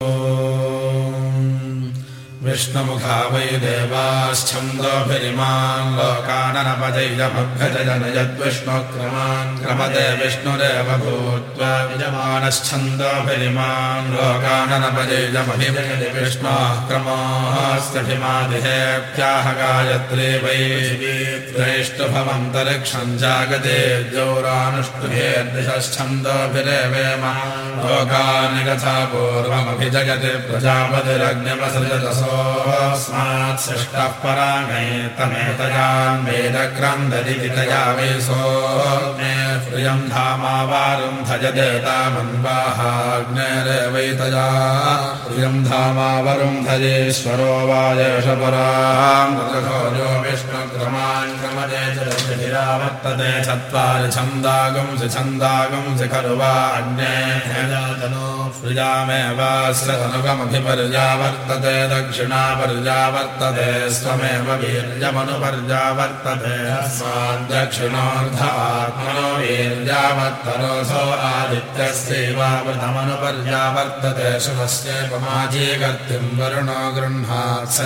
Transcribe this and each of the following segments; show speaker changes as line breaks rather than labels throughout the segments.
Oh. विष्णुमुखा वै देवाश्छन्दोभिरिमान् लोकाननपदैजमभ्यजन यद्विष्णुक्रमान् क्रमदे विष्णुरेव भूत्वा विजमानश्छन्दोभिरिमान् लोकाननपदैजमभिभजति विष्णोः क्रमोऽस्त्यभिमादिहेभ्याः गायत्री वै द्रैष्टुभवन्तरिक्षम् जागते द्यौरानुष्टुभेर्दिशश्छन्दोभिरेवेम लोकानि पूर्वमभिजगति प्रजापतिरग्निमसृजतसो स्मात् सृष्टः परामेतमेतयान् वेदक्रन्ददितया वै सो मे प्रियम् धामावारुन्धजदेतामन्वाहाग्नेरेवैतया प्रियम् धामावरुन्धजेश्वरो वायेष पराम्। विष्णुक्रमान् क्रमजे वर्तते चत्वारि छन्दागुंसि छन्दागुंसि खलु वा अग्ने। प्रियामेवाश्रतनुगमभिपर्या वर्तते दक्षिणा पर्या वर्तते स्वमेव वीर्यमनुपर्या वर्तते दक्षिणोऽर्धात्मनो वीर्यावर्तनोऽसो आदित्यस्यैवावृतमनुपर्या वर्तते वरुणो गृह्णात् स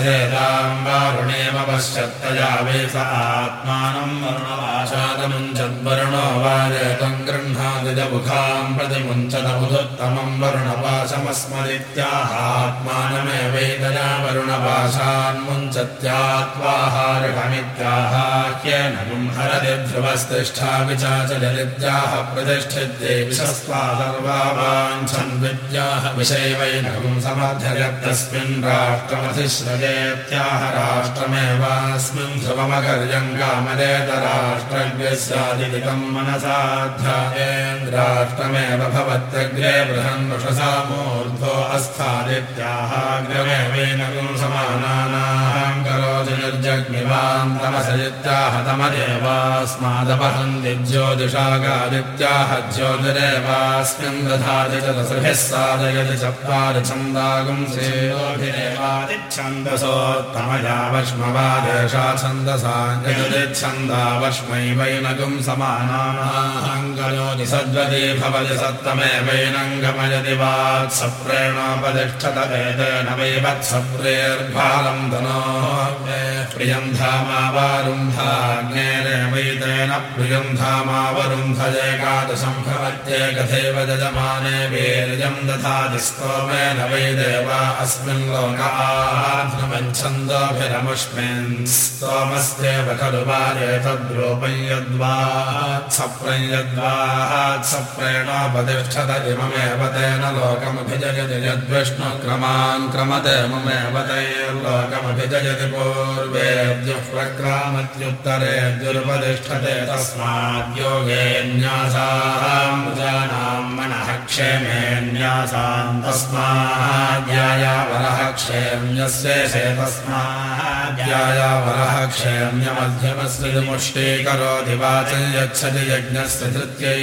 वारुणेव पश्यत्तया वै स आत्मानम् वरुणपाशादमुञ्चद्वरुणो वारेतम् गृह्णादिजमुखाम् प्रतिमुञ्चदमुदुत्तमम् वरुणपाशमस्मदित्याहात्मानमेवैतया वरुणवासान्मुञ्चत्यात्वाहारिहमित्याहाह्येन हरति ध्रुवस्तिष्ठा विचाचलिद्याः प्रतिष्ठिद्ये विशस्वाहर्वावाञ्छन् विद्याः विषयवैनकुं राष्ट्रमेवास्मिन् ध्रुवमगर्यङ्गामदेतराष्ट्रव्यस्यादिदिकम् मनसाध्यायेन्द्राष्ट्रमेव भवत्यग्रे बृहन्वषसा मूर्ध्वो समानानाम् तमदेवास्मादपहन्ति ज्योतिषागादित्याह ज्योतिरेवास्मिन् दधाति च दशभिः साधयति चत्वारि छन्दागुंसेवादिच्छन्दसोत्तमया वश्मवादेशा छन्दसा छन्दावश्मै वैनगुम् समानानाहङ्करोति सद्वती भवति सत्तमे वैनङ्गमयति वात्सप्रेणोपतिष्ठत एतेन वै वत्सप्रेर्भालम् धनोः प्रियम् धामावारुन्धाग्नेरेवैतेन प्रियम् धामावरुन्धजेकादशम् भवत्येकथैव यजमाने वीर्यम् दधाति स्तोमेन वै देवा अस्मिन् लोकान्धमच्छन्दोभिरमुष्मिन् स्तोमस्त्येव खलु वारेतद्रूपम् यद्वात्सप्रम् यद्वात्सप्रेणोपतिष्ठत इममेव तेन लोकमभिजयति यद्विष्णुक्रमान् क्रमते ममेव तैर्लोकमभिजयति पूर्वेद्युः प्रक्रामत्युत्तरेद्युरुपतिष्ठते तस्माद्योगेऽन्यासाम् प्रजानाम् मनः क्षेमेऽन्यासाम् तस्माद्यायावरः क्षेम्यस्येषे तस्माद्यायावरः क्षेम्यमध्यमस्य मुष्टीकरोति वाचं यच्छति यज्ञस्य धृत्यै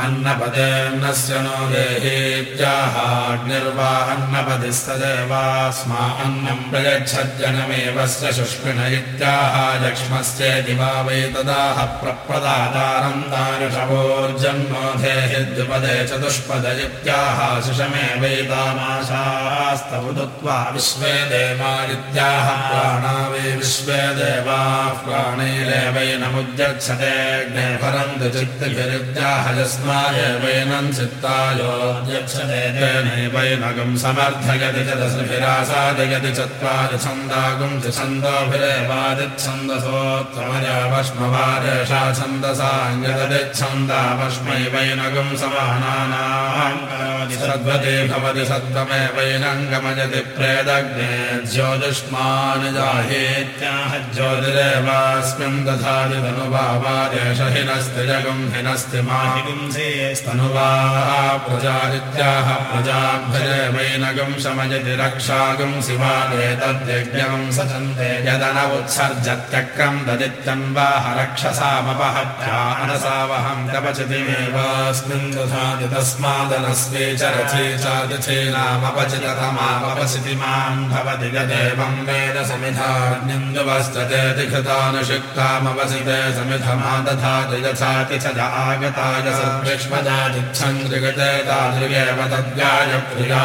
अन्नपदेऽन्नस्य नो देहेत्याहाग्निर्वा अन्नपदिस्तदेवास्मा अन्नम् प्रयच्छज्जनमेवस्य शुष्मिण इत्याह लक्ष्मस्येति वा वै तदाह प्रप्रदातारम् दारुषवोर्जन्मो देहिद्युपदे चतुष्पद इत्याह शिशमेवैतामाशास्तवुदुत्वा विश्वे देवादित्याह प्राणा वै विश्वे देवाः प्राणैरेवैनमुद्यच्छते परन्तु चित्तभिरुद्याह यस्मायैवैनम् चित्तायोद्यच्छतेनैवैनगम् समर्थयति च दशभिरासादयति चत्वारि छन्दागुम् च छन्दोभिरेवादिच्छन्दसोत्तमया समानानाम् सद्वते भवति सत्त्वमेवैनङ्गमयति प्रेदग्ने ज्योतिष्मान् जाहेत्याह ज्योतिरेवास्मिन् दधाति तनुभावादेश हिनस्ति जगम् हिनस्ति माहिगुंसेस्तनुवाः प्रजादित्याः प्रजाभ्यजवैनगम् शमयति रक्षागम् शिवादेतद्यज्ञम् सचन्ते यदनवुत्सर्जत्यक्रम् ददित्यन्वाह रक्षसामपहत्यानसावहम् तपचितिमेवास्मिन् दधाति तस्मादनस्मै च रथे चातिथेनामपचिततमापचिति माम् भवति यदेवम् वेद समिधान्यन्दुवस्ततेति कृतानुषिक्तामवसिते समिधमा दधाति यथाति च आगताय सत् विष्मदादिच्छन्द्रिगते तादृगेव तद्गायप्रिया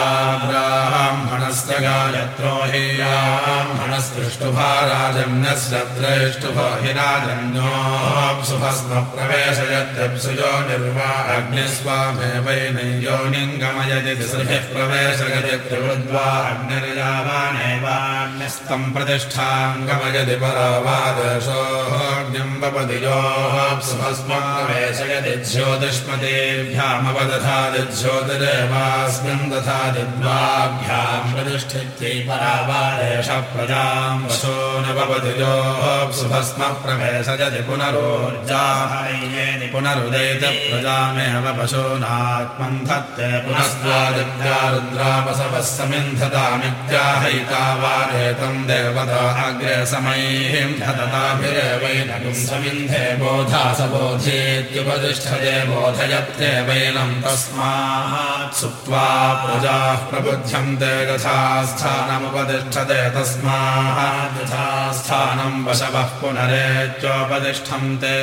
ब्राह्मणस्य गायत्रो हि ब्राह्मणस्पृष्टुभाराजन्यस्य द्रष्टुभो हि राजन्योऽप्सुभस्म प्रवेशयत्यप्सुयो निर्वा अग्निस्वामेवैनयोनिम् गमयति तिसृभिः प्रवेशयति त्रिवृद्वा अग्निर्यावानेवान्यस्तम् प्रतिष्ठाम् गमयति वपति योऽप्सुभस्म पुनरोर्जाहयेति पुनरुदैत प्रजामेव पशूनात्मन् धत्ते पुनस्त्वादित्या रुद्रापसवः समिन्धतामित्याहैतावारेतम् देवता अग्रे समैः धतताभिरेवैनकुम् समिन्धे बोधा स बोधेत्युपतिष्ठते बोधयत्येवैनम् तस्मात् सुप्त्वा प्रजाः प्रबुध्यन्ते यथा स्थानमुपतिष्ठते तस्मात् यथा स्थानम् वशवः पुनरेत्योपतिष्ठन्ते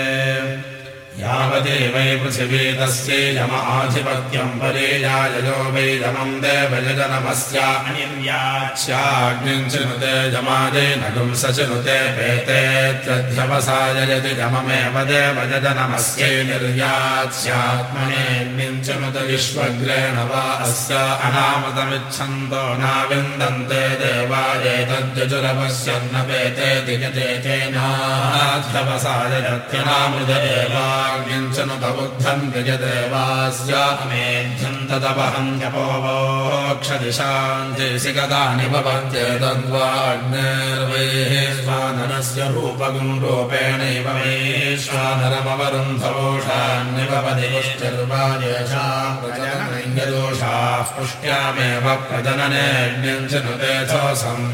यावती वै पृथिवी तस्यै यमाधिपत्यम् परेयाययो वै यमम् देवयजनमस्याग्निम् चिनुते यमादेनगुम् स चिनुते पेतेत्यध्यवसाययति यममेव देवयजनमस्यै निर्यास्यात्मनेऽग्निम् चिनुत विश्वग्रेण वा अस्य अनामतमिच्छन्तो नाविन्दन्ते देवायेतद्यजुरपश्यन्न पेते दिगते तेनाध्यवसायत्यनामृत एवा ञ्चनुतबुद्धम् यजदेवास्यामेध्यम् तदपहन्त्यपोक्षदिशान्तेसि गतानि भवन्त्येतद्वाग्नेर्वैः स्वानरस्य रूपगुम् रूपेणैव वैश्वानरमवरुन्धवोषान्निभवति पुष्टिर्वायेषा प्रजनयदोषाः पुष्ट्यामेव प्रजननेऽग्न्यम् च नुतेथोऽसम्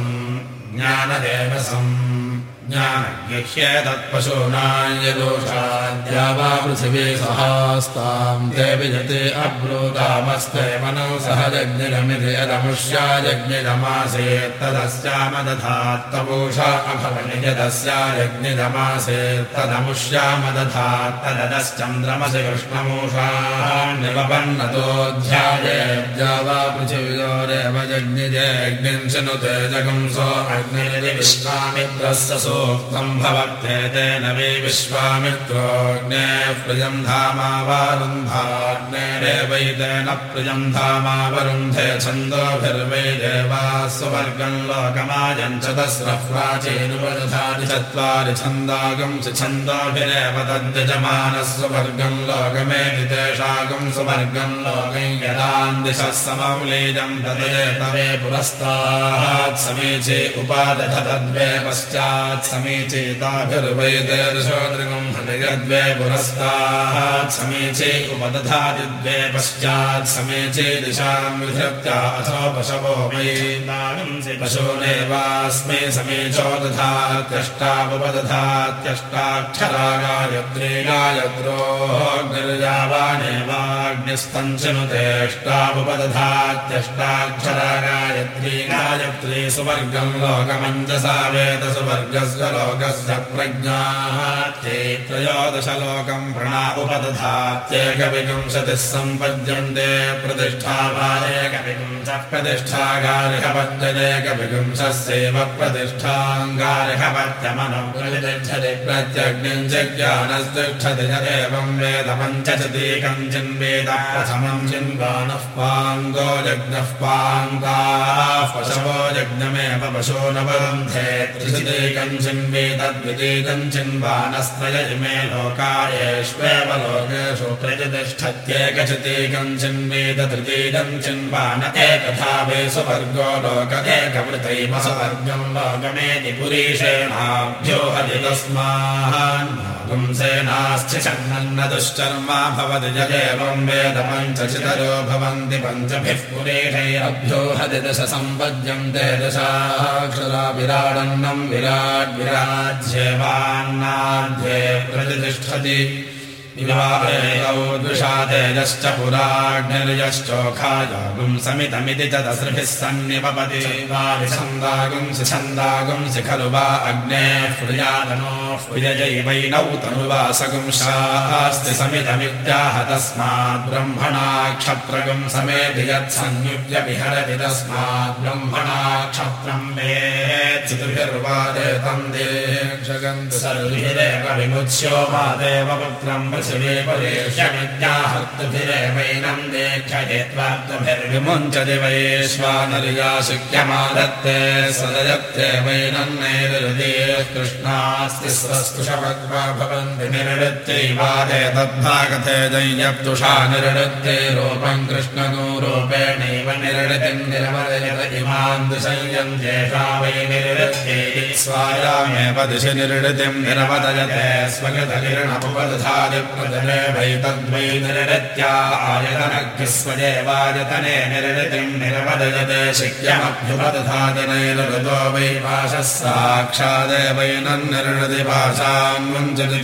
ज्ञानदेवसम् ज्ञानज्ञह्येतत्पशूनायदोषाद्या वा पृथिवी सहास्ताम् ते विजते अब्रूतामस्ते मनो सह जज्ञमिति यदमुष्या यज्ञिदमासेत्तदस्यामदधात्तपूषा अभवनि यदस्या यज्ञिदमासेत्तदमुष्यामदधात्तदश्चन्द्रमसि कृष्णमूषान्निवपन्नतोऽध्यायेभ्या वा सो ोक्तम् भवत्ते तेन वै विश्वामित्रोऽग्ने प्रियम् धामावारुन्धाग्नेरेवैतेन प्रियम् धामावरुन्धे छन्दोभिर्वै देवा सुवर्गम् लोकमायम् च तस्रः प्राचीनुपदधानि चत्वारि छन्दागम् च छन्दोभिरेव तद्यजमानः सुवर्गम् लोकमेति तेषागम् सुवर्गम् लोकम् यदान्दिशः समौलीजम् तदे तवे पुरस्तात् समीचे उपादध तद्वे पश्चात् समीचेताभिर्वैदेर्शोदृगम् हृदयद्वे पुरस्तात् समीचे उपदधाति द्वे पश्चात् समीचे दिशाम् विधृत्या अथो पशवो वै पशूनेवास्मै समीचो दधात्यष्टावुपदधात्यष्टाक्षरा गायत्रे गायत्रोग्निर्यावानेवाग्निस्तञ्चनुतेष्टावुपदधात्यष्टाक्षरा गायत्री गायत्री सुवर्गम् लोकमञ्जसा वेद सुवर्गस्य लोकस्य प्रज्ञाः ते त्रयोदशलोकम् प्रणा उपदधात्येकविंशतिः सम्पद्यन्ते प्रतिष्ठावादेकविंशः प्रतिष्ठागारिहपद्यदेकविंशस्यैव प्रतिष्ठाङ्गारिहपत्यमनुप्रतिष्ठति प्रत्यग्निम् च ज्ञानस्तिष्ठति च एवम् वेद पञ्चतीकम् चिन्वेद प्रथमम् चिन्वानः पाङ्गो जज्ञः पाङ्गाः पशवो यज्ञमेव पशो न वरुन्धे त्रिशिदेकम् चिन्वेतद्वितीकम् चिन्वानस्त्रय इमे लोकायेष्वेव लोकेषु प्रतिष्ठत्येकचितीकम् चिन्वेद तृतीकम् चिन्वान एकथा वे सुवर्गो लोक हरि तस्मान् पुंसेनाश्चिषन्नन्न दुश्चर्मा भवति ज एवम् वेद पञ्चचितरो भवन्ति पञ्चभिः पुरेषैरभ्यो हति दश सम्पद्यन्ते दशाक्षरा विराडन्नम् प्रतिष्ठति द्विषातेजश्च पुराग्निर्यश्चोखायागुम् समितमिति च दसृभिः सन्निपपति। छन्दागुंसि छन्दागुंसि खलु वा अग्नेः प्रियातनो प्रियजैवैनौ तनुवासगुंशास्ति समितमित्याह तस्मात् ब्रह्मणा क्षत्रगुम् समेति यत्संयुज्य विहरति तस्मात् ब्रह्मणा क्षत्रम् वेत्सुभिर्वादेतम् देक्षगन्त सर्विरेव विमुच्यो मा देवपुत्रम् पृथिवी वैश्वानर्या शिक्यमादत्ते सदयत्ते वैनम् नैरुदे कृष्णास्ति स्वस्तुषवद्वा भवन्ति निरृत्यैवादे तद्भागते जय्यप्तुषा निरृत्ते रूपम् कृष्णनो रूपेणैव निरृतिम् निरवदयत इमान् दिशय्यम् जेषा वै निरृत्यै स्वायामेव दिशि निरृतिम् निरवदयते वैतद्वै निरृत्या आयतनग्स्वजेवायतने निरृतिम् निरवदयते शिक्यमभ्युपदधादनैरृतो वै पाशः साक्षादेवैनम् निरृति पाशान् मुञ्चति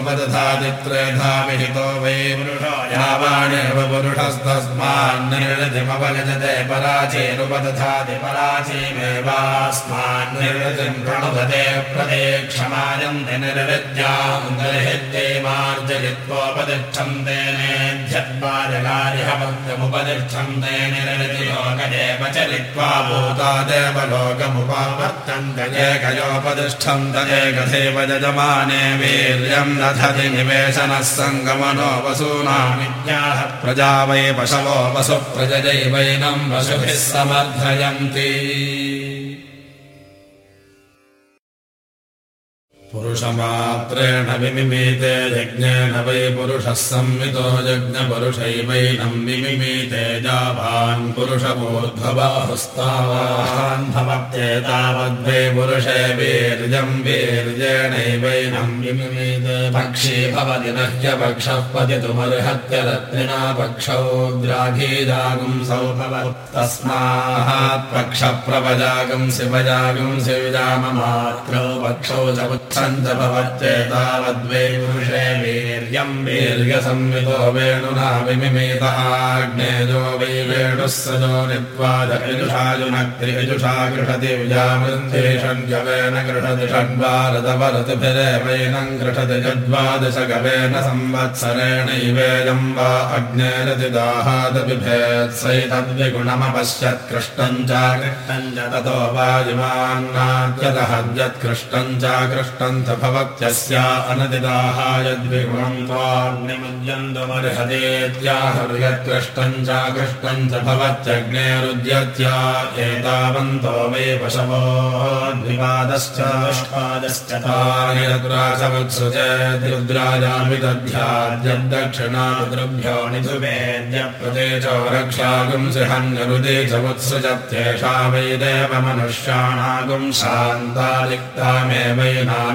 उपदधादित्रेधा विहितो वै पुरुषो यावानेव पुरुषस्तस्मान्निर्णतिमवगजते पराचेरुपदधाति पराचीमेवास्मान् प्रणुदते प्रदेक्षमायन्ति निर्विद्यामुदर्हित्यै मार्जयित्वोपतिष्ठन्ते नेध्यद्वाजगारिहपत्रमुपतिष्ठन्ते निर्णतिलोकदेव चलित्वा भूतादेव एकयोपतिष्ठन्त एकथैव यजमाने वीर्यम् दधति निवेशनः सङ्गमनो वसूनामित्याह प्रजा वै पशवो वसुप्रजयैवैनम् वसुभिः समर्थयन्ति पुरुषमात्रेण विमिमीते यज्ञेन वै पुरुषः संवितो यज्ञपुरुषैवैनम् विमिमीते जावान् पुरुषमोद्भवाहुस्तावान् भवत्येतावद्वै पुरुषे वीर्यम् वीर्येणैवैनम् विमिमीते पक्षी भवति न ह्यपक्षः पतितुमर्हत्य रत्निना पक्षौ द्राघीजागुंसौ भवत्तस्मात् पक्षप्रवजागम् शिवजागम् शिवजाममात्रौ पक्षौ च उच्छन्त भवत्येतावद्वै पुरुषे वीर्यम् वीर्यसंवितो वेणुना विमिमेताग्नेजो वै वेणुः सजो नित्वाजयुषायुनक्तियुषा गृहति विजावृन्धे षड्गवेन गृहति षड्वारतवरतिभिरेवैनम् गृहति जद्वादशगवेन संवत्सरेणैवेयम् वा अग्नेरति दाहादपिभेत्सैतद्विगुणमपश्यत् कृष्टम् च च ततो वायुमान्नाद्यतहद्यत्कृष्टम् च कृष्टम् च भवत्यस्या अनदिदाहायद्विगुणम् त्वान्निमुद्यन्तमर्हदेत्याहर्यत्कृष्टम् च कृष्टम् च भवत्यग्नेरुद्यत्या वै पशवो द्विपादश्च पादश्च तानि रुद्राचमुत्सृजेद्रुद्राजामि दध्याद्यद्दक्षिणा रुद्रभ्यो निधुवेद्य प्रदेशो रक्षागुम् सिहन्यरुदे च उत्सृजत्येषा वै देवमनुष्याणागुम्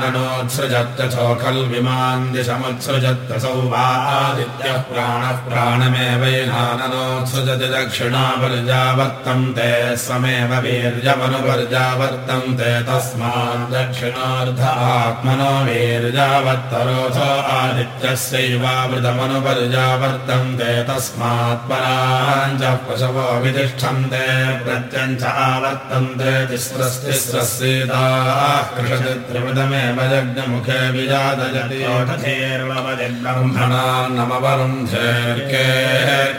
शान्तालिक्तामेवैनाननोत्सृजत्यथो खल्विमान् दिशमुत्सृजत्यसौ वा आदित्यः प्राणः प्राणमेवैनाननोत्सृजति दक्षिणापर्जावर्तन्ते स्वमेव वीर्यमनुपर्जावर्तन्ते तस्मात् दक्षिणार्ध आत्मनो वीर्यावत्तरोऽथो आदित्यस्यैवावृतमनुपर्जावर्तन्ते तस्मात् पराञ्च पशवो वितिष्ठन्ते प्रत्यञ्च आवर्तन्ते तिस्रस्तिस्रस्येताः कृषति त्रिविधमेव यज्ञमुखे विजातयति ब्रह्मणा नमवरुन्धे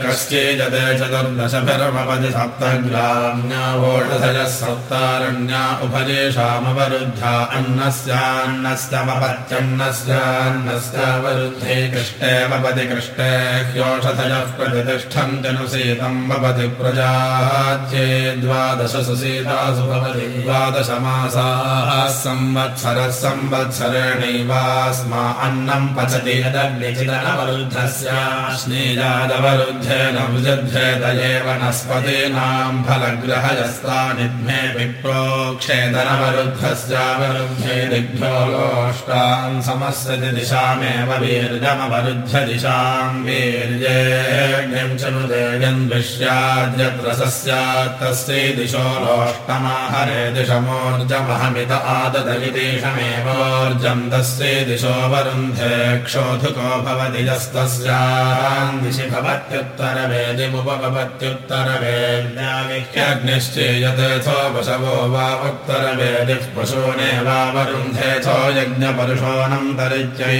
कश्चिजते चतुर्दशभिर्मपदि सप्तग्राम्यावोषधयः सप्तारण्या उभयेषामवरुद्धा अन्नस्यान्नस्यमपत्यन्नस्यान्नस्यावरुद्धे कृष्टेवपति कृष्टे ह्योषधयः प्रतितिष्ठन्ति नु सीतम् भवति प्रजाच्ये द्वादश सुसीतासु भवति द्वादशमासाः संवत्सरः संवत्सरेणैवास्मा अन्नम् पचति यदग्निचिदनवरुद्धस्य स्नेजादवरुद्धेन भुजद्धेदयेव नस्पतीनाम् फलग्रहयस्तानिध्मे विप्रोक्षेदनवरुद्धस्यावरुद्धे दिग्भ्यो गोष्ठान् समस्यति दिशामेव वीर्यमवरुध्य दिशाम् वीर्येऽग्निम् च नुदेयन् विश्याद्यत्र सस्यात् तस्यै दिशो लोष्टमाहरे दिशमोर्जमहमित आददविदेशमेव क्षोर्जम् तस्यै दिशो वरुन्धे क्षोधुको भवति यस्तस्याम् दिशि भवत्युत्तरवेदिमुपभवत्युत्तरवेद्याग्निश्चेयतेऽथो पशवो वा उत्तरवेदिः पशूनेवावरुन्धेऽथो यज्ञपरुषोऽनन्तरिच्यै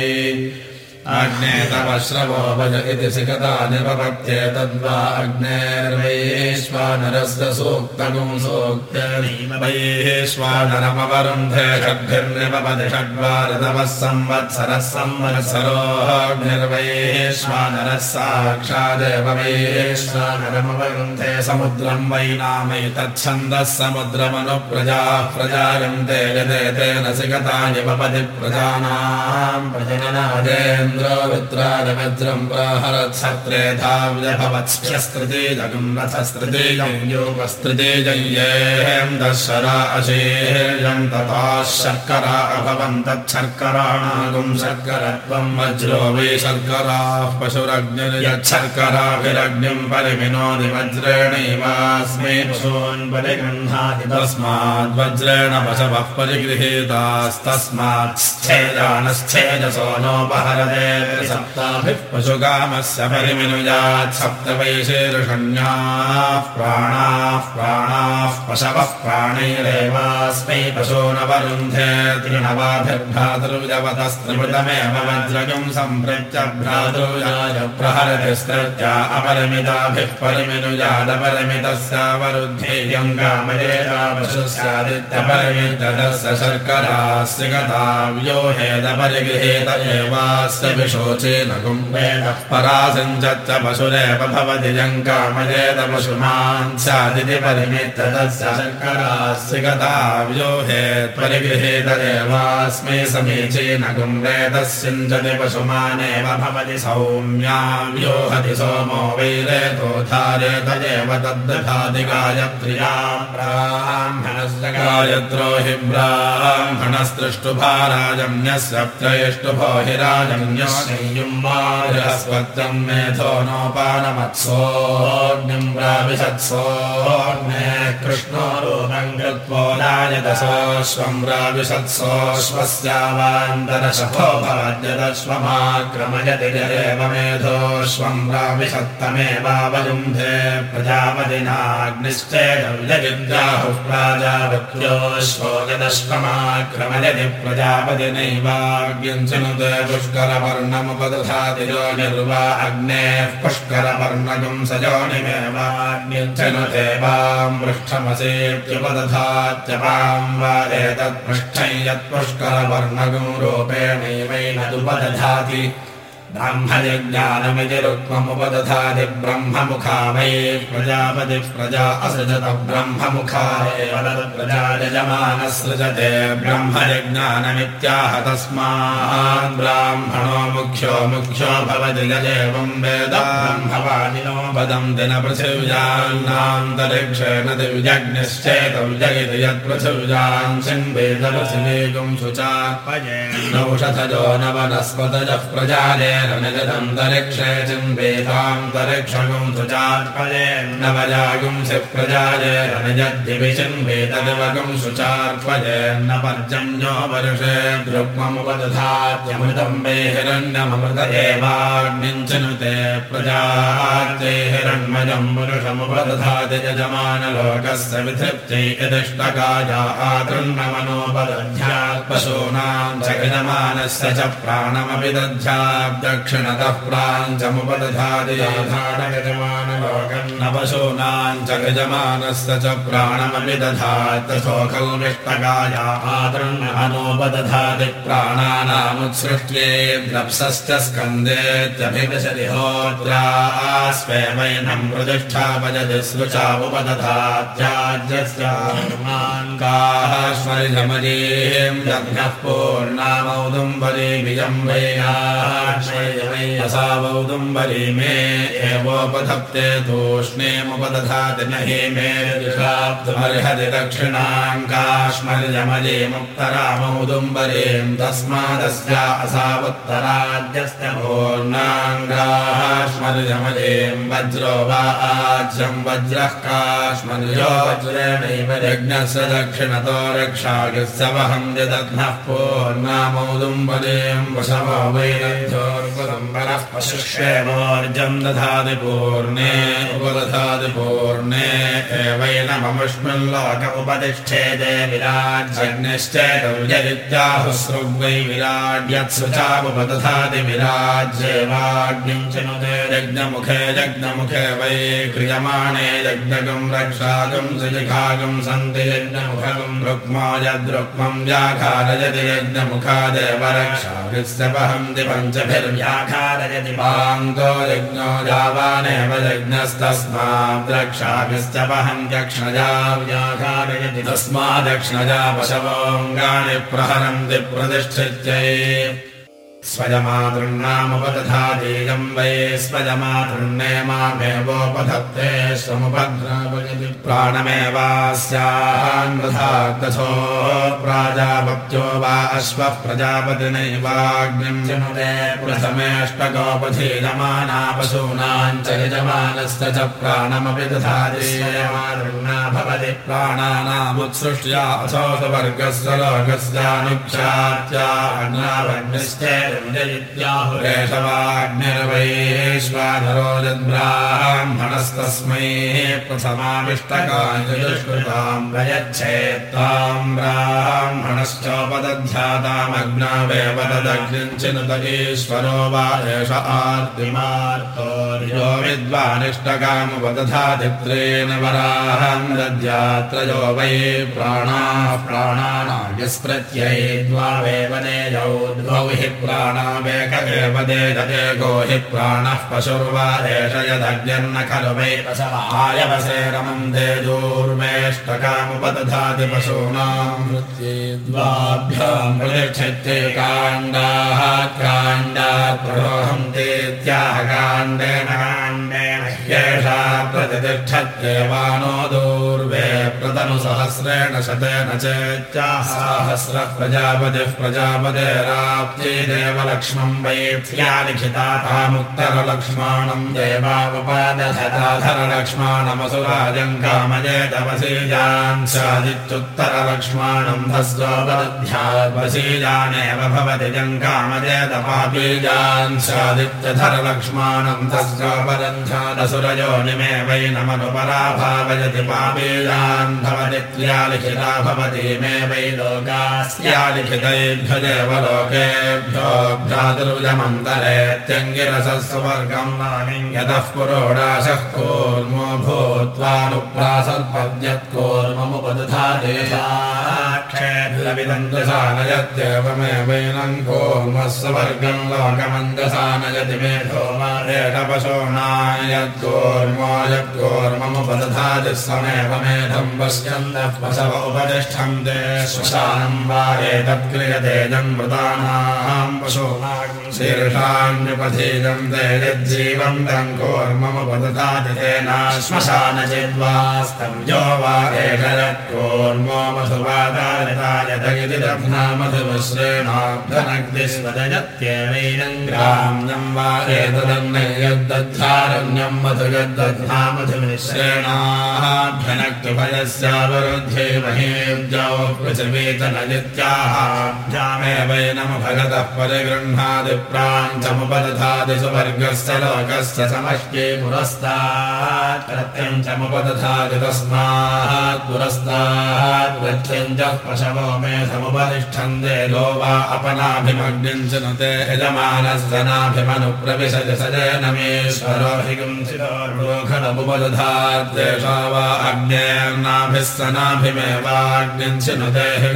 अग्ने तव श्रवो भज इति सिकता निपपत्ये तद्वा अग्नेर्वैश्वानरस्य सूक्तगुं सूक्त्यैश्वानरमवरुन्धे षड्भिर्निपपति षड्वारितवः संवत्सरः संवत्सरोऽग्निर्वैश्वानरः साक्षादेव वैश्वानरमवरुन्धे समुद्रम् वै नामैतच्छन्दः समुद्रमनुप्रजाः प्रजायन्ते यते तेन सिकता निपपति प्रजानाम् प्रजननादेन इन्द्रोवित्राजवज्रम् प्राहरत्सत्रे धाव्यभवत्स्यस्त्रितेजगम् रथस्त्रितेजम् योगस्त्रितेजय्येहम् दशरा अशेर्यम् तथा शर्करा अभवन् तच्छर्कराणागुम् शर्करत्वम् वज्रो वै शर्कराः परिमिनोति वज्रेणैवास्मै पशून् परिगृह्णाति तस्माद्वज्रेण पशवः परिगृहीतास्तस्मात् स्थेजानस्थेजसो नोपहरते सप्ताभिः पशुकामस्य परिमिनुयात् सप्तवैशेरुषण्याः प्राणाः प्राणाः पशवः प्राणैरेवास्मै पशो न वरुन्धे तृणवाभिर्भ्रातृजवतस्त्रिमृतमेव वज्रगम् सम्पृत्य भ्रातृजाय प्रहरतिस्तृत्या अपरिमिताभिः परिमिनुयादपरिमितस्यावरुद्धेयम् कामयेता पशुस्यादित्यपरिमितस्य शर्करास्य गता व्योहेदपरिगृहेत एवास्य विशोचेन कुम्भेनः परासञ्चच्च पशुरेव भवति जङ्कामयेत पशुमान् स्यादिति परिमित्य तस्य शर्करास्य गता व्योहेत् परिगृहेत एवास्मै समीचीन कुम्भेतस्यञ्चति पशुमानेव भवति सौम्या व्योहति सोमो वैरेतो धारेत एव तद्दधाति गायत्र्या ब्राह्मणस्य गायत्रो हि ब्राह्मणस्तृष्टुभाराजन्यस्य त्रयष्टुभो हि राजन्योस्वत्रम् मेधो नोपानमत्सोऽग्निम् प्राविशत्सोऽग्ने कृष्णो रूपम् कृत्वोदायदसोऽश्वम् प्राविशत्सोऽश्वस्यावान्तरशभो भवद्यदश्वमाक्रमयति जरेव मेधोऽश्वम् प्राविशत्तमेवावयुन्धे प्रजापतिनाग्निश्चेदव्यगिद्राहुः प्राजापत्योऽश्वो यदश्वमाक्रमयति प्रजापतिनैवाग्यञ्चनुते अग्नेः पुष्करपर्णकम् स योनिमेवाग्निञ्चनुते वाम् पृष्ठमसेत्युपदधात्यपाम् वा एतत्पृष्ठै यत्पुष्करपर्णकम् रूपेणैवैनदुपदधाति ब्रह्मयज्ञानमिति रुक्ममुपदधाति ब्रह्ममुखा वै प्रजापतिः प्रजा असृजत ब्रह्ममुखाय प्रजा यजमानः सृजते ब्रह्मयज्ञानमित्याह तस्मात् ब्राह्मणो मुख्यो मुख्यो भवति यजेवम् वेद ब्रह्मवादिनो वदन्ति न पृथिव्यान्नान्तरिक्षेण दिव्यग्निश्चेतव्यगिति यत्पृथिव्यान् सिन्वेदपृथिवीगुम् शुचात्मजेनौषधजो न वनस्पतजः प्रजाले निजदन्तरिक्षे चिन्वेदान्तरिक्षगुम् शुचार्पयेन्नवजागुंसि प्रजायेरनिजद्दिविचिन्वेतदिवगुम् शुचार्पयेन्न पर्जन्यो वर्षे हिरण्मयम् पुरुषमुपदधाति यजमानलोकस्य विधृत्यै यदिष्टकाया आतृण्णमनोपदध्यात् पशूनाम् च यजमानस्य च प्राणमपि दध्यात् दक्षिणतः प्राञ्चमुपदधाति च यजमानस्य च प्राणमपि दधात् तथोखौमिष्टकाया आतृण्णमनोपदधाति प्राणानामुत्सृष्ट्ये द्रप्सश्च स्कन्देत्यभिविशति होत्रास्वेवैनम् प्रतिष्ठापयति स्मृचावुपदधात्याज्यस्यास्मरिजमरीम् यज्ञः पूर्णामौदुम्बरी विजम् वैयाश्वयसा मे एवोपधत्ते तूष्णीमुपदधाति न हि मे दिशाब्दमर्हति दक्षिणाम् काश्मर्यमलीमुक्तरामौदुम्बरीम् तस्मादस्या असावुत्तराज्यस्य पूर्णाङ्गाश्मर्यमलीम् वज्रो वा आज्यम् वज्रः काश्मर्यो वज्रेणैव यज्ञस्य दक्षिणतो रक्ष रक्षागित्सवहम् यदघ्नः पूर्णामोदुम्बलेम् वशवो वैरभ्योर्वदम्बरः पशुष्वेवोर्जम् दधाति पूर्णे उपदधाति पूर्णे एवैनममुष्मिल्लोक उपतिष्ठेदे विराज्यग्निश्चेदव्यदित्याहुसृग्वै विराड्यत्सु चामुपदधाति विराज्येवाग्निम् च नुते यज्ञमुखे यज्ञमुखे वै क्रियमाणे यज्ञकम् रक्षाकम् सजिघाकम् सन्ति यज्ञमुखकम् रुक्मा यज्ञमुखादेव रक्षाभिस्य वहन्ति पञ्चभिर्व्याघारयति पान्तो यज्ञो यावानेव यज्ञस्तस्माद् रक्षाभिश्च वहन्त्यक्ष्णजा व्याघारयति तस्मादक्ष्णजा पशवोऽङ्गानि प्रहरन्ति प्रतिष्ठित्यै स्वयमातृन्नामुपदधातीयम् वै स्वयमातृन्ने मामेवोपधत्ते स्वमुपद्रापयति प्राणमेवास्यान्वधाग्दथो प्राजापत्यो वा अश्वः प्रजापतिनैवाग्निम् जनुते प्रथमेऽष्टकोपधीयमाना पशूनाम् च यजमानस्य च प्राणमपि दधाति स्वयमातृन्ना भवति प्राणानामुत्सृष्ट्या असौ सुवर्गस्य लोकस्यानुक्षात्या अन्नावग्निश्च ्याहुरेशवाग्निर्वैश्वाधरो यद्ब्राह्मणस्तस्मै प्रथमाविष्टकाञ्जुष्कृताम् प्रयच्छेत्ताम् ब्राह्मणश्चोपदध्यातामग्नावेव तदग्निञ्चिनुत ईश्वरो वा एष आर्तिमार्तोर्यो विद्वानिष्टकामुपदधातित्रेण वराहम् दद्यात्रयो वै प्राणाः द्वावेव नेयौ द्वौ हि प्राणावेक एव देदएको हि प्राणः पशुर्वा एष यदग्निर्न खलु वै पशवायवसे रमम् तेजोर्वेष्टकामुपदधाति पशूनाम् द्वाभ्याम् प्रतिष्ठित्ये काण्डाः काण्डात् प्रोहन्तीत्याह काण्डेन ह्येषा प्रतिष्ठत्येवानो दूर्वे प्रतनुसहस्रेण शतेन चेत्यासाहस्रः प्रजापतिः प्रजापतेराप्त्यै देवलक्ष्मम् वैत्या लिखिता तामुत्तरलक्ष्माणम् देवावपादधराधरलक्ष्माणमसुराजम् कामजेतवसीजान् स्यादित्युत्तरलक्ष्माणम् तस्योपदध्याद्वसीजानेव भवति जम् कामजेतपापीजान् स्यादित्यधरलक्ष्माणम् तस्योपदध्यादसुरयो निमे वै नमनुपराभावयति पापीजान् भवति त्र्या लिखिता भवति मे वै लोकास्या लिखितैभ्यदेव लोकेभ्यो भ्रातृजमन्तरेत्यङ्गिरसस्वर्गम् यतः पुरोडाशः कूर्मो भूत्वानुप्रासर्पद्यत्कोर्ममुपदधादेशाक्षेभिदन्तसानयत्येवमेवैनम् कूर्मस्वर्गम् लोकमन्दसानयति मे धूमारेटपशोणायत्कोर्मो यत्कोर्ममुपदधाति स्वमेव मेधम् पश्यन्तः पशव उपतिष्ठन्ते श्मशानम् वा एतत्क्रियते जन्मृतानाम् पशूनाम् शीर्षान्युपधीयम् ते यज्जीवन्तम् कोर्ममुपदधाति तेना श्मशान चेद्वास्तम् यो वा यद्दध्यारण्यम् मधु यद्दध्ना मधुमिश्रेणाभ्यनक्तुभयस्यावरुध्ये महेद्यौ पृथिवीतनजित्याहाभ्यामेवैनम भगतः परिगृह्णाति प्राञ्चमुपदधाति सुवर्गस्य लोकस्य समष्ट्ये पुरस्तात् प्रत्यम् चमुपदधाति तस्मात् पुरस्तात् प्रत्यम् च पशवो मे समुपतिष्ठन्ते लो वा अपनाभिमग्निम् च नुते यजमानस्तनाभिमनुप्रविशति सजनमेश्वरो हि वा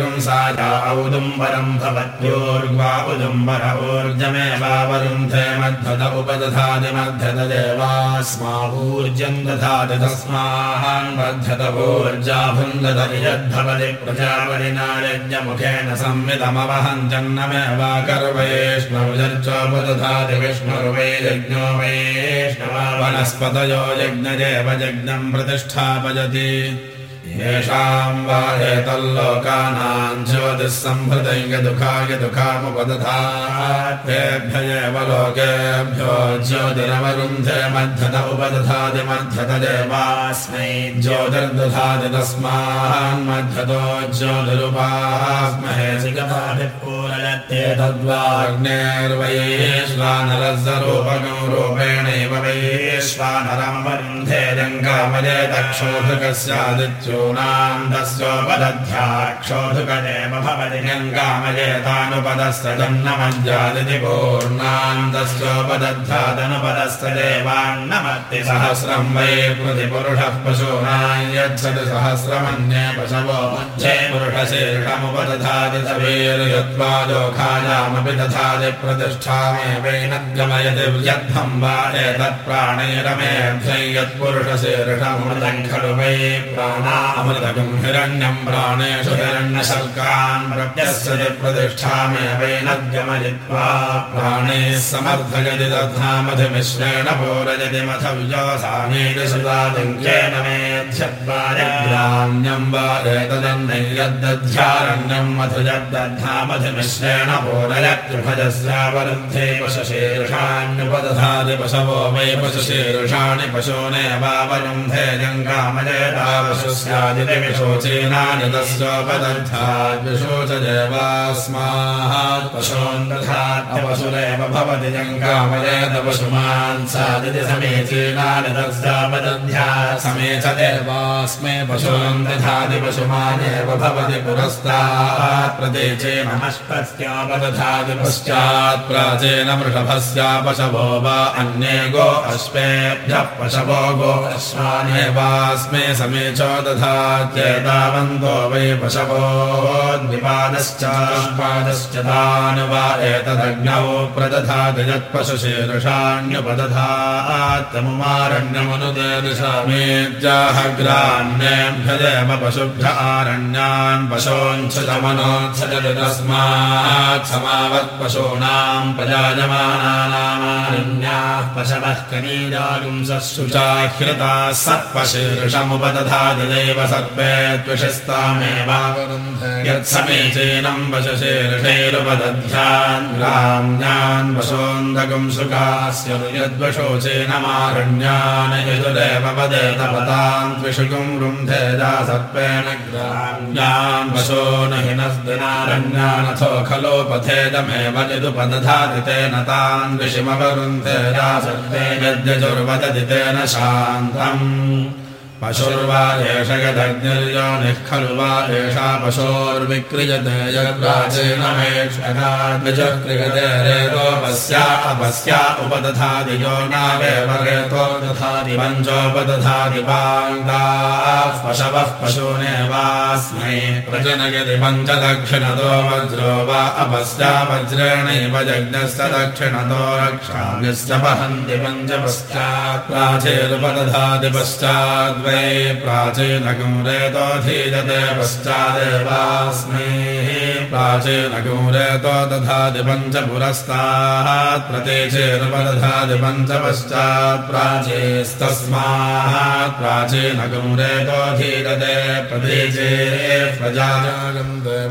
गुंसाया औदुम्बरम् भवत्योर्ग्वा उदुम्बर ऊर्जमेवावरुन्धे मध्यत उपदधाति मध्यत देवास्मा ऊर्जम् दधाति तस्मान् मध्यत ऊर्जाभुन्दत यद्भवति प्रजापरिणा यज्ञमुखेन संवितमवहञ्जन्नमेवाकर्वैष्णवजर्चोपदधाति विष्णुर्वै यज्ञो वैष्णवा वनस्पतयो यज्ञजेव यज्ञम् प्रतिष्ठापयति येषाम् वा एतल्लोकानाम् ज्योतिःसम्भृतैक दुःखाय दुःखामुपदधाभ्य एव लोकेभ्यो ज्योतिरवरुन्धे मध्यत उपदधाति मध्यत देवास्मै ज्योतिर्दधाति तस्मान्मध्यतो ज्योतिरुपास्महे तद्वाग्नेर्वयेष्वानरसरूपगो रूपेणैव वैश्वानरम् वरुन्धे रङ्गामये दक्षोधुकस्यादित्यूनाम् पूर्णान्दस्योपदध्याक्षोधुकदेव भवति गङ्गामयेतानुपदस्तजन्नमज्जादिति पूर्णान्दस्योपदध्यादनुपदस्तदेवान्नमत्ति सहस्रम् वै प्रतिपुरुषः पशूनायच्छति सहस्रमन्ये पशवो मध्ये पुरुषशीर्षमुपदधाति दधाति वा खलु वै प्राणा प्राणामृतकम् हिरण्यम् प्राणेषु हिरण्यशर्कान् प्रत्यस्यति प्रतिष्ठामेवैनद्गमयित्वा प्राणैः समर्थयति तद्धामधिमिश्रेण पूरयति मथ विजोसानेति सुदादिङ्केन मेध्यद्वारग्राम्यम् वा एतदन्नै यद्दध्यारण्यम् मधु यद्दधामधिमिश्रेण पूरयत्रिभजस्यावरुद्धे पशुशीर्षाण्युपदधाति पशवो वै पशुशीर्षाणि पशूनेवावरुन्धे जङ्गामजेता पशुस्यादिति विशोचीनानि तस्योपदर्थात् विशोचदेवास्मात् पशून् समीचीनानि तस्यापदध्या समेच देवास्मै पशुमानेव भवति पुरस्तात् प्रदेचेन पश्चात् प्राचीन वृषभस्यापशवो वा अन्ये गो अश्वेभ्यः पशवो गो अश्वानेवास्मे समेचो दधात्येतावन्तो वै पशवो द्विपादश्च पादश्च तान् वा एतदग्नौ प्रदधाति यत्पशुशीर्षाण्युपदधात्तमुमारण्यमनुदेशामेत्याहग्रान्येभ्यदेव पशुभ्य आरण्यान् पशोञ्छुतमनोत्सजति तस्मात् समावत्पशूनाम् प्रजायमानानामारण्याः पशवः कनीजागुंसुचाह्यताः सर्पशीर्षमुपदधादिदेव सर्पे द्विषस्तामेव यत्समीचीनम् वशशीर्षैरुपदध्यान् ग्राम्यान् वशोन्दगम् सुखास्य यजुरेव पदेत पतान् त्रिषुगुम् रुन्धेजा सर्पेण ग्राम्यान् वशो न हिनस्दिनारण्यानथो खलोपथेदमेव यदुपदधाति तेन तान् विषिमवरुन्धेजा सर्पे यद्यजुर्वदति तेन शान्तम् पशुर्वा एष यदग्निर्योनिः खलु वा एषा पशोर्विक्रियते रेतो पस्या अपस्या उपदधाति यो नावेव रेतो दधाति पञ्चोपदधाति पाङ्गाः पशवः पशूनेवास्मै प्रजनयति पञ्चदक्षिणतो वज्रो वा अपस्या वज्रेणैव यज्ञस्य दक्षिणतो रक्षामिश्च वहन्ति पञ्चपश्चात् प्राचीरुपदधाति पश्चाद् वै प्राचीनगं रेतोऽधीयते पश्चादेवास्मै प्राचीनगं रेतो दधाति पञ्चपुरस्तात् प्रतीचेरुपदधाति पञ्चपश्चात् प्राचीस्तस्मात् प्राचीनगं रेतोऽधीयते प्रतीचे प्रजा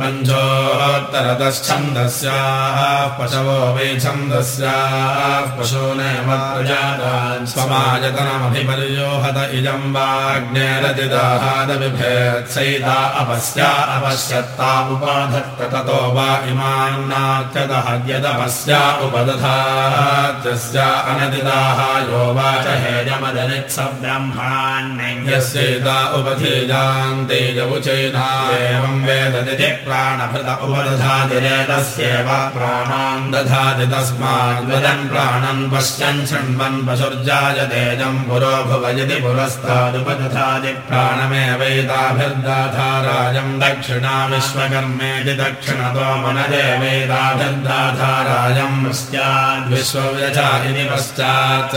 पञ्चोत्तरतश्छन्दस्याः पशवो वै छन्दस्याः पशूनेव प्रजातान् स्वमायतनमभिपर्योहत इदम् वाग्नेरतिदाहादविभेत्सैता अपस्या अपश्यत्ता उपाधत्त ततो वा इमान्नात्यदहद्यदपस्या उपदधात्यस्या अनतिदाः यो वाच हेयमदनित्स ब्रह्मणान्यस्यैता उपधीजान्ते यवुचैना एवम् वेददिति प्राणभृत उपदधातिरेतस्येव प्राणान् दधाति तस्मात् वदन् प्राणन् पश्यन् शृण्वन् पशुर्जायतेजम् पुरो भुवयति पुरस्तादुपदधाति प्राणमेवैताभिर्दाधाराजम् दक्षिणा विश्वकर्मेति दक्षिणतो मनदेवैताभिर्दाधाराजम् स्याद्विश्वव्यचा इति पश्चात्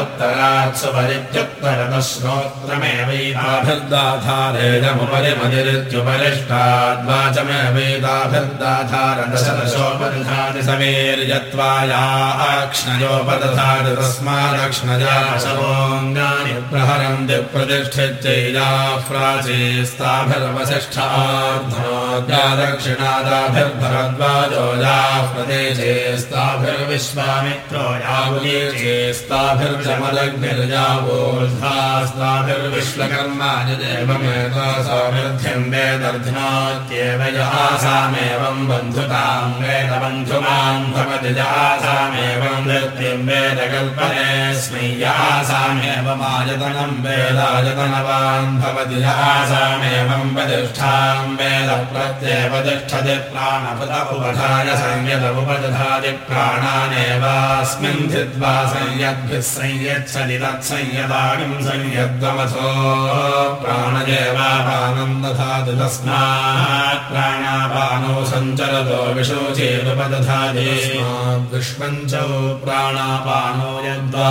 उत्तरात् सुपरित्युत्तरतः श्रोत्रमेवैताभिर्दाधारेणमुपरि मदिरित्युपरिष्टाद्वाचमेवैताभिर्दाधारदशदशोपदधाति समेर्यत्वाया अक्ष्णयोपदधाति तस्मादक्ष्णजा पशवो प्रतिष्ठित्यैजाः प्राचीस्ताभिर्वसिष्ठार्धा दक्षिणादाभिर्भरद्वाजोजाः प्रदेशेस्ताभिर्विश्वामित्रो यावुलीचेस्ताभिर्जमदग्निर्जावोर्धास्ताभिर्विश्वकर्मा देवमेतासामिर्ध्यं वेदर्धिनात्येव जहासामेवं बन्धुतां वेदबन्धुमान् भवति जहासामेवं नृत्यं वेदकल्पनेऽस्मै यासामेव मायतनं वेदायतनवान् भवति यासामेवं प्रतिष्ठां वेद प्रत्येव तिष्ठति प्राणपद उपधाय संयत उपदधाति प्राणानेवास्मिन् धित्वा संयद्भिः संयच्छति तत्संयदागं संयद्वमथो प्राणदेवापानं दधाति तस्मात् प्राणापानो सञ्चरतो प्राणापानो यद्वा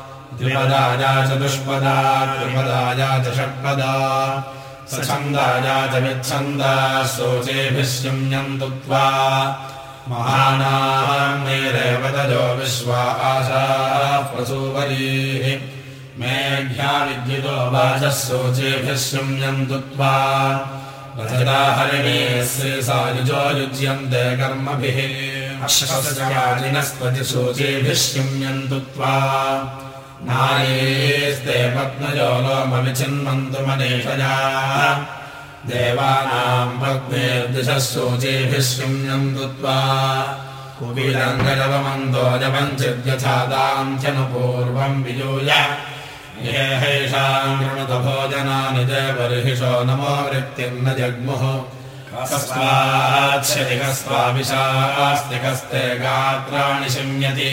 द्विपदाया चतुष्पदा त्रिपदाया च षट्पदा। सछन्दाया च विच्छन्दा शोचेभिः शिम्यन्तु त्वा विश्वा आशा प्रसूवरीः मेघ्या विद्युतो वाचः शोचेभिः शृण्यन्तु त्वा हरिणे श्रीसायुजो युज्यन्ते कर्मभिः। शोचेभिः शृण्यन्तु त्वा नारीस्ते पद्मजो लोमविचिन्वन्तु मनीषया देवानाम् पद्मेर्दिशः शोचेभिः शृण्यन्तु त्वा कुबीरङ्गजवमन्तो जपञ्चिद्यथादाम् ह्यनुपूर्वम् विजूय ये हैषाम् कृणुत भोजनानि जयबर्हिषो नमो वृत्तिर्न जग्मुः कस्त्वाच्छतिकस्त्वाभिशास्तिकस्ते गात्राणि शिम्यति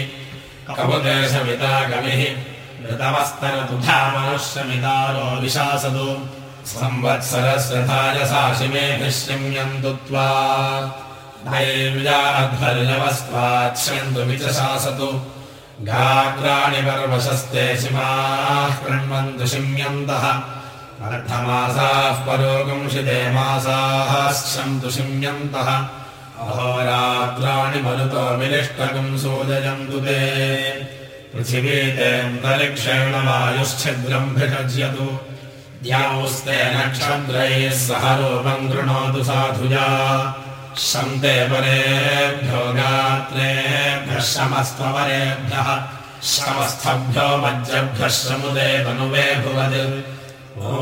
कपुदेशमिता कविः ऋतवस्तरतुधा मनुष्यमितारो विशासतु संवत्सरस्य सा शिमेभिः शिम्यन्तु त्वा। धैर्याध्वर्यवस्त्वाच्छन्तु विचशासतु गात्राणि पर्वशस्ते शिमाः कृण्वन्तु शिम्यन्तः। अर्धमासाः परोगंशिते मासाः सन्तु शिम्यन्तः। अहोरात्राणि मरुतो विनिष्टकम् सोदयन्तु ते पृथिवीतेऽन्तरिक्षेण वायुश्छिद्रम् भिषज्यतु। द्याौस्ते सह रूपम् कृणोतु साधुजा। शन्ते परेभ्यो गात्रेभ्यः शमस्त्वपरेभ्यः श्रमस्थभ्यो मज्जभ्यः श्रमुदे तनुवे भुवत्। ओ